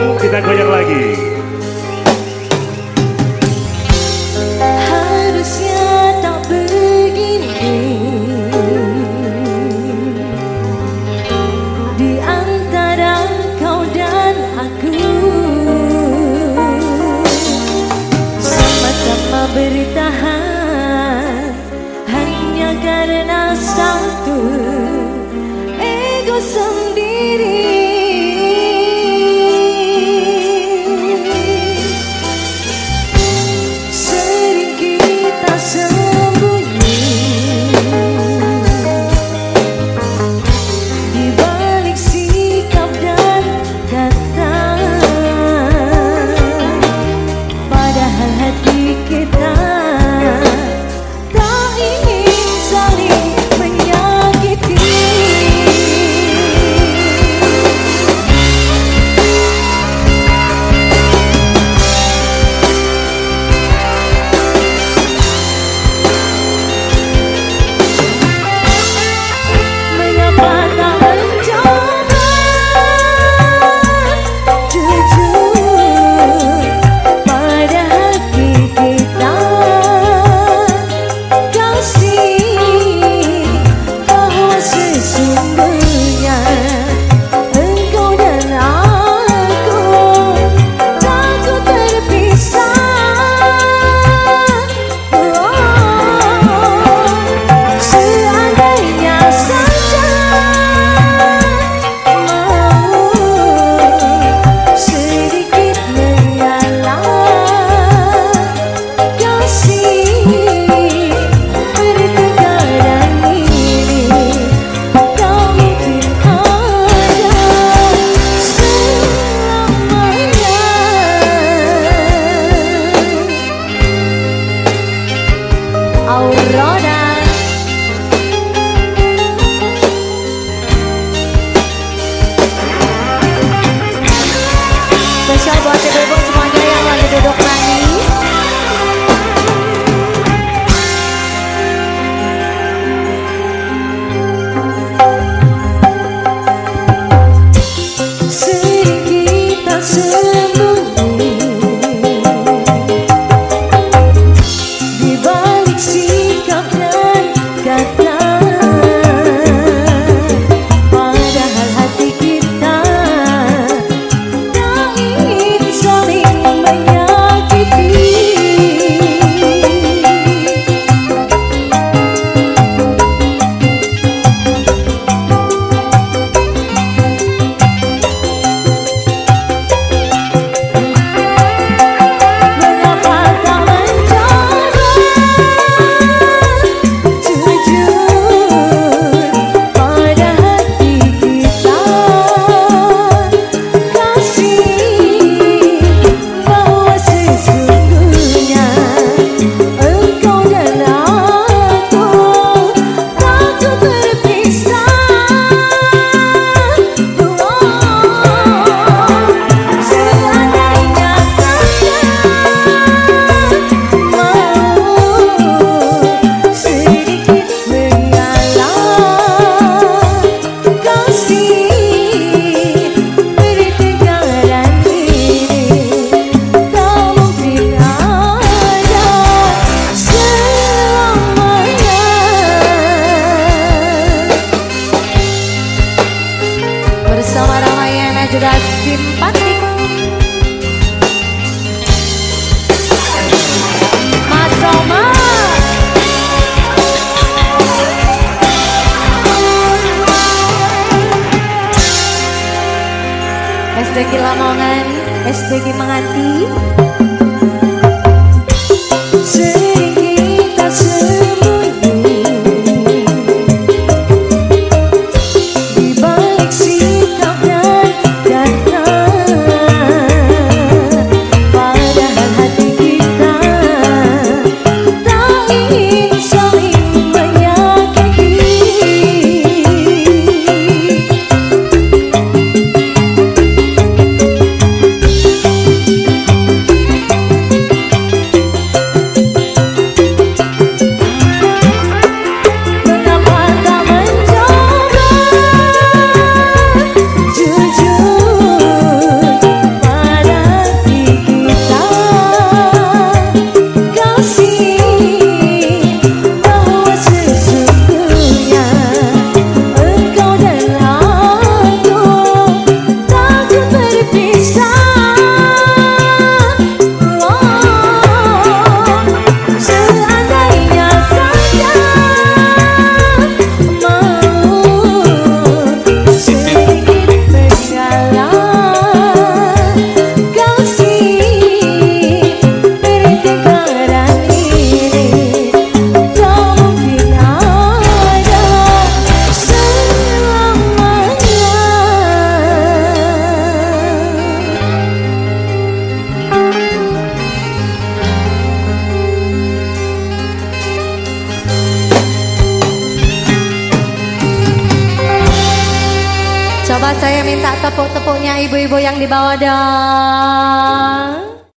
baru kita goyang lagi. Harusnya bertahan. Hanya karena satu. Ego sendiri SDG Lamongan, SDG Menganti. Saya minta tepuk-tepuknya ibu-ibu yang di bawah dong.